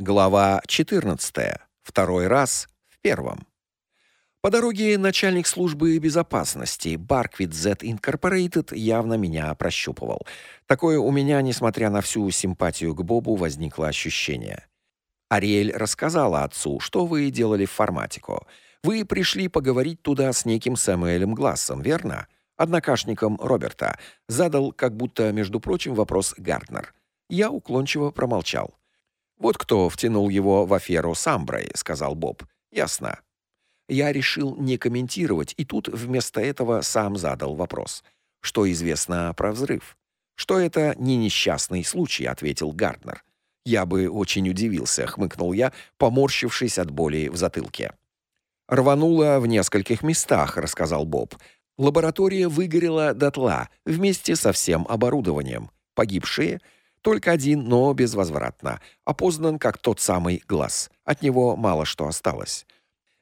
Глава 14. Второй раз в первом. По дороге начальник службы безопасности Barkwit Z Incorporated явно меня прощупывал. Такое у меня, несмотря на всю симпатию к Бобу, возникло ощущение. Ариэль рассказала отцу, что вы делали в форматику. Вы пришли поговорить туда с неким Сэмюэлем Глассом, верно? Однокашником Роберта. Задал, как будто, между прочим, вопрос Гарднер. Я уклончиво промолчал. Вот кто втянул его в аферу с Амброй, сказал Боб. Ясно. Я решил не комментировать, и тут вместо этого сам задал вопрос. Что известно про взрыв? Что это не несчастный случай, ответил Гарднер. Я бы очень удивился, хмыкнул я, поморщившись от боли в затылке. Рвануло в нескольких местах, рассказал Боб. Лаборатория выгорела дотла вместе со всем оборудованием. Погибшие только один, но безвозвратно. Опознан как тот самый глаз. От него мало что осталось.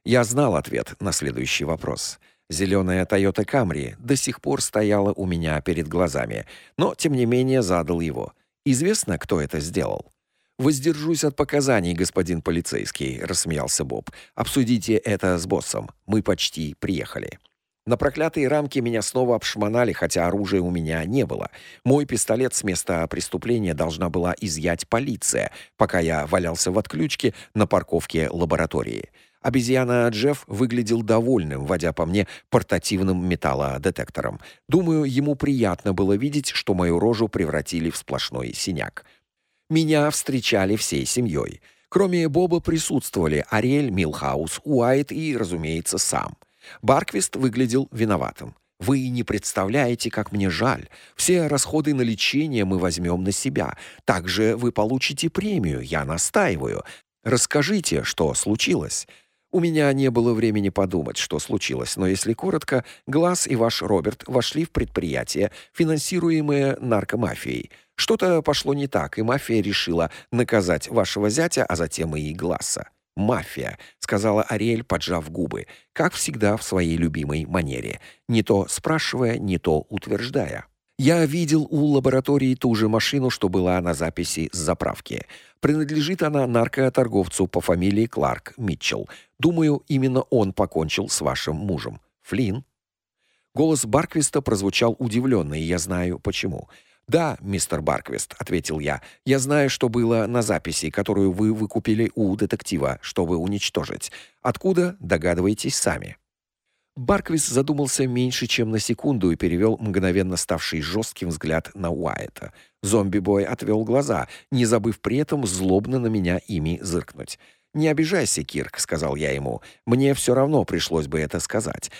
Я знал ответ на следующий вопрос. Зеленая Toyota Camry до сих пор стояла у меня перед глазами, но тем не менее задал его. Известно, кто это сделал. Воздержусь от показаний, господин полицейский, рассмеялся Боб. Обсудите это с боссом. Мы почти приехали. На проклятые рамки меня снова обшмонали, хотя оружия у меня не было. Мой пистолет с места преступления должна была изъять полиция, пока я валялся в отключке на парковке лаборатории. Обезьяна Джефф выглядел довольным, водя по мне портативным металлодетектором. Думаю, ему приятно было видеть, что мою рожу превратили в сплошной синяк. Меня встречали всей семьей. Кроме Боба присутствовали Ариэль, Милхаус, Уайт и, разумеется, сам. Барквист выглядел виноватым. Вы не представляете, как мне жаль. Все расходы на лечение мы возьмем на себя. Также вы получите премию, я настаиваю. Расскажите, что случилось. У меня не было времени подумать, что случилось, но если коротко, Глаз и ваш Роберт вошли в предприятие, финансируемое наркомафией. Что-то пошло не так, и мафия решила наказать вашего зятя, а затем и Гласа мафия, сказала Ариэль, поджав губы, как всегда в своей любимой манере, не то спрашивая, не то утверждая. Я видел у лаборатории ту же машину, что была на записи с заправки. Принадлежит она наркоторговцу по фамилии Кларк Митчелл. Думаю, именно он покончил с вашим мужем. Флинн. Голос Барквиста прозвучал удивленно, и я знаю почему. Да, мистер Барквист, ответил я. Я знаю, что было на записи, которую вы выкупили у детектива, чтобы уничтожить. Откуда, догадываетесь сами. Барквист задумался меньше, чем на секунду и перевел мгновенно ставший жестким взгляд на Уайта. Зомби-бой отвел глаза, не забыв при этом злобно на меня ими зыркнуть. «Не обижайся, Кирк», — сказал я ему. «Мне все равно пришлось бы это сказать.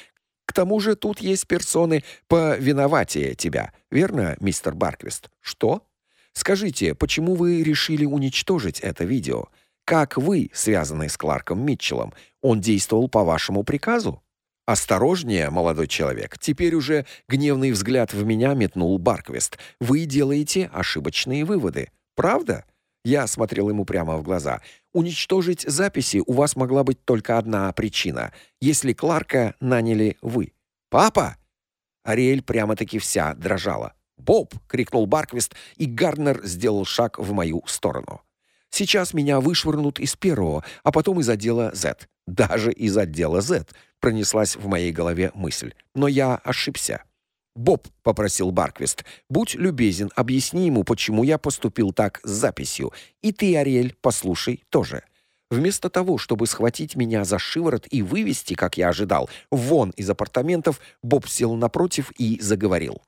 Тому же тут есть персоны повиноватее тебя, верно, мистер Барквист? Что? Скажите, почему вы решили уничтожить это видео? Как вы связаны с Кларком Митчеллом? Он действовал по вашему приказу? Осторожнее, молодой человек. Теперь уже гневный взгляд в меня метнул Барквист. Вы делаете ошибочные выводы. Правда? Я смотрел ему прямо в глаза. Уничтожить записи у вас могла быть только одна причина. Если Кларка наняли вы. Папа! Ариэль прямо-таки вся дрожала. "Боб!" крикнул Барквист, и Гарднер сделал шаг в мою сторону. Сейчас меня вышвырнут из первого, а потом из отдела Z. Даже из отдела Z пронеслась в моей голове мысль. Но я ошибся. Боб попросил Барквист: "Будь любезен, объясни ему, почему я поступил так с записью. И ты, Ариэль, послушай тоже". Вместо того, чтобы схватить меня за шиворот и вывести, как я ожидал, вон из апартаментов, Боб сел напротив и заговорил.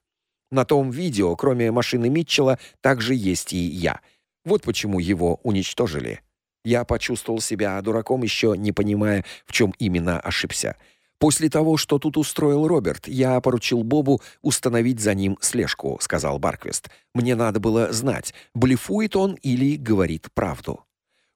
На том видео, кроме машины Митчелла, также есть и я. Вот почему его уничтожили. Я почувствовал себя дураком, еще не понимая, в чем именно ошибся. После того, что тут устроил Роберт, я поручил Бобу установить за ним слежку, сказал Барквист. Мне надо было знать, блефует он или говорит правду.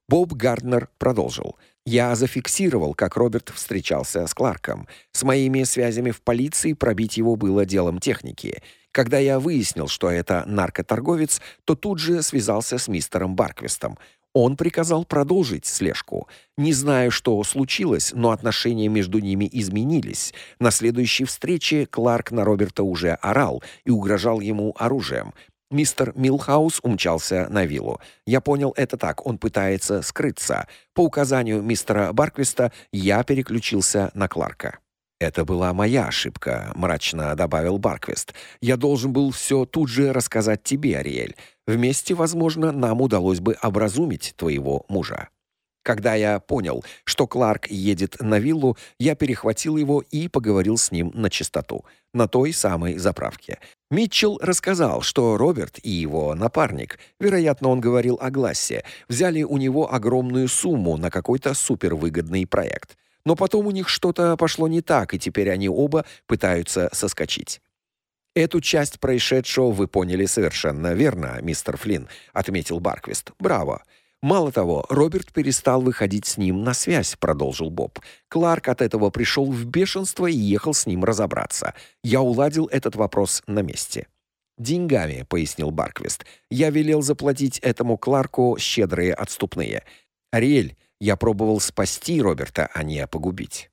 Боб Гарднер продолжил: "Я зафиксировал, как Роберт встречался с Кларком. С моими связями в полиции пробить его было делом техники. Когда я выяснил, что это наркоторговец, то тут же связался с мистером Барквистом. Он приказал продолжить слежку. Не знаю, что случилось, но отношения между ними изменились. На следующей встрече Кларк на Роберта уже орал и угрожал ему оружием. Мистер Милхаус умчался на виллу. Я понял это так, он пытается скрыться. По указанию мистера Барквиста я переключился на Кларка. Это была моя ошибка, мрачно добавил Барквист. Я должен был все тут же рассказать тебе, Ариэль. Вместе, возможно, нам удалось бы образумить твоего мужа. Когда я понял, что Кларк едет на виллу, я перехватил его и поговорил с ним на чистоту, на той самой заправке. Митчелл рассказал, что Роберт и его напарник, вероятно, он говорил о Глассе, взяли у него огромную сумму на какой-то супервыгодный проект. Но потом у них что-то пошло не так, и теперь они оба пытаются соскочить. Эту часть происшедшего вы поняли совершенно верно, мистер Флинн, отметил Барквист. Браво. Мало того, Роберт перестал выходить с ним на связь, продолжил Боб. Кларк от этого пришел в бешенство и ехал с ним разобраться. Я уладил этот вопрос на месте. Деньгами, пояснил Барквист. Я велел заплатить этому Кларку щедрые отступные. Ариэль, я пробовал спасти Роберта, а не погубить.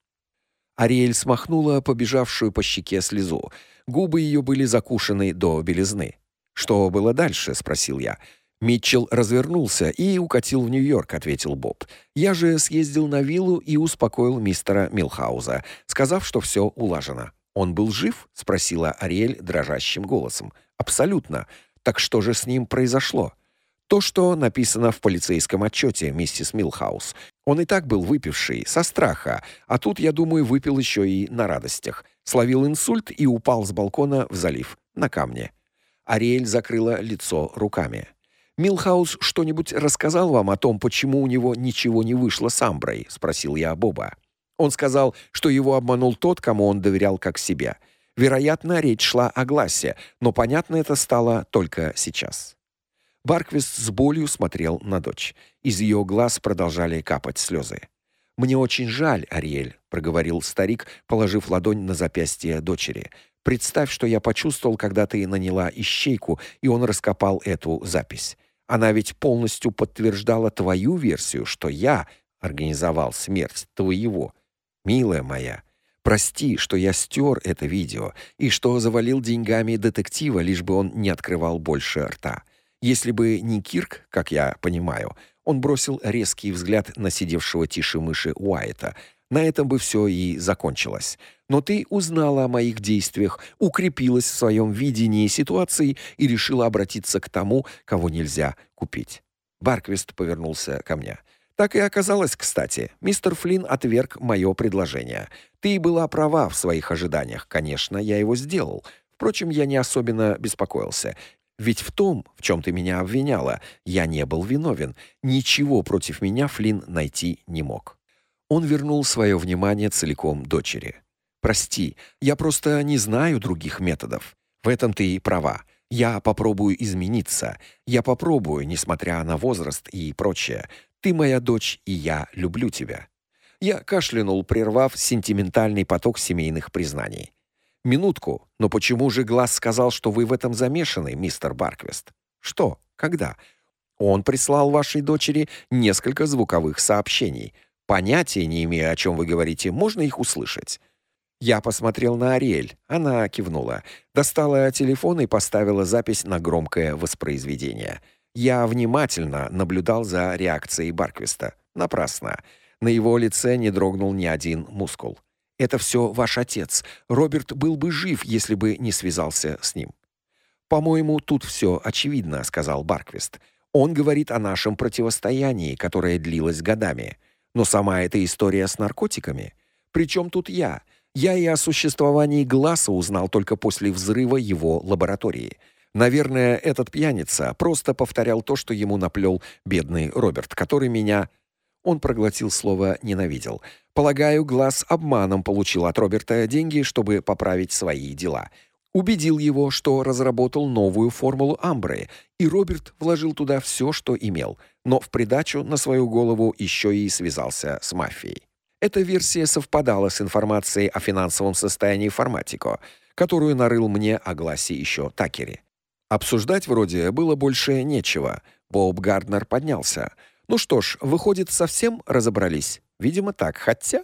Ариэль смахнула побежавшую по щеке слезу. Губы ее были закушены до белизны. Что было дальше, спросил я. Митчелл развернулся и укатил в Нью-Йорк, ответил Боб. Я же съездил на виллу и успокоил мистера Милхауза, сказав, что все улажено. Он был жив? спросила Ариэль дрожащим голосом. Абсолютно. Так что же с ним произошло? То, что написано в полицейском отчете, миссис Милхаус. Он и так был выпивший, со страха, а тут, я думаю, выпил еще и на радостях. Словил инсульт и упал с балкона в залив, на камне. Ариэль закрыла лицо руками. Милхаус что-нибудь рассказал вам о том, почему у него ничего не вышло с Амброй, спросил я Боба. Он сказал, что его обманул тот, кому он доверял как себе. Вероятно, речь шла о Глассе, но понятно это стало только сейчас. Барквист с болью смотрел на дочь. Из ее глаз продолжали капать слезы. Мне очень жаль, Ариэль, проговорил старик, положив ладонь на запястье дочери. Представь, что я почувствовал, когда ты наняла ищейку, и он раскопал эту запись. Она ведь полностью подтверждала твою версию, что я организовал смерть твоего. Милая моя, прости, что я стер это видео и что завалил деньгами детектива, лишь бы он не открывал больше рта. Если бы не Кирк, как я понимаю, он бросил резкий взгляд на сидевшего тише мыши Уайта. На этом бы все и закончилось но ты узнала о моих действиях, укрепилась в своем видении ситуации и решила обратиться к тому, кого нельзя купить. Барквист повернулся ко мне. Так и оказалось, кстати. Мистер Флинн отверг мое предложение. Ты была права в своих ожиданиях. Конечно, я его сделал. Впрочем, я не особенно беспокоился. Ведь в том, в чем ты меня обвиняла, я не был виновен. Ничего против меня Флинн найти не мог. Он вернул свое внимание целиком дочери. Прости, я просто не знаю других методов. В этом ты и права. Я попробую измениться. Я попробую, несмотря на возраст и прочее. Ты моя дочь, и я люблю тебя. Я кашлянул, прервав сентиментальный поток семейных признаний. Минутку, но почему же Глаз сказал, что вы в этом замешаны, мистер Барквест? Что? Когда? Он прислал вашей дочери несколько звуковых сообщений. Понятия не имею, о чем вы говорите. Можно их услышать? Я посмотрел на Ариэль. Она кивнула. Достала телефон и поставила запись на громкое воспроизведение. Я внимательно наблюдал за реакцией Барквиста. Напрасно. На его лице не дрогнул ни один мускул. Это все ваш отец. Роберт был бы жив, если бы не связался с ним. По-моему, тут все очевидно, сказал Барквист. Он говорит о нашем противостоянии, которое длилось годами. Но сама эта история с наркотиками, причем тут я? Я и о существовании Гласса узнал только после взрыва его лаборатории. Наверное, этот пьяница просто повторял то, что ему наплел бедный Роберт, который меня он проглотил слово ненавидел. Полагаю, Гласс обманом получил от Роберта деньги, чтобы поправить свои дела. Убедил его, что разработал новую формулу амбры, и Роберт вложил туда все, что имел, но в придачу на свою голову еще и связался с мафией. Эта версия совпадала с информацией о финансовом состоянии Форматико, которую нарыл мне о гласе еще Такери. Обсуждать вроде было больше нечего. Боб Гарднер поднялся. Ну что ж, выходит, совсем разобрались. Видимо, так. Хотя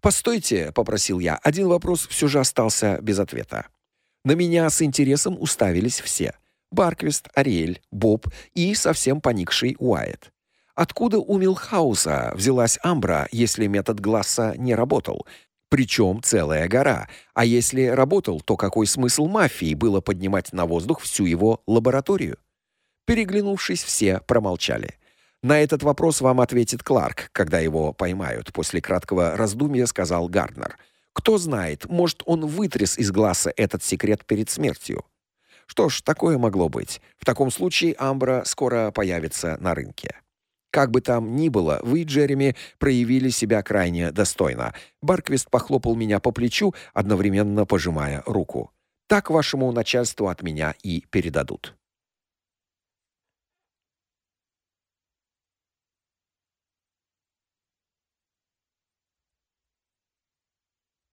Постойте, попросил я. Один вопрос все же остался без ответа. На меня с интересом уставились все. Барквист, Ариэль, Боб и совсем поникший Уайт. Откуда у Милхауса взялась Амбра, если метод Гласса не работал? Причем целая гора. А если работал, то какой смысл мафии было поднимать на воздух всю его лабораторию? Переглянувшись, все промолчали. На этот вопрос вам ответит Кларк, когда его поймают. После краткого раздумья сказал Гарднер. Кто знает, может, он вытряс из глаза этот секрет перед смертью. Что ж, такое могло быть. В таком случае Амбра скоро появится на рынке. Как бы там ни было, вы, Джереми, проявили себя крайне достойно. Барквист похлопал меня по плечу, одновременно пожимая руку. Так вашему начальству от меня и передадут.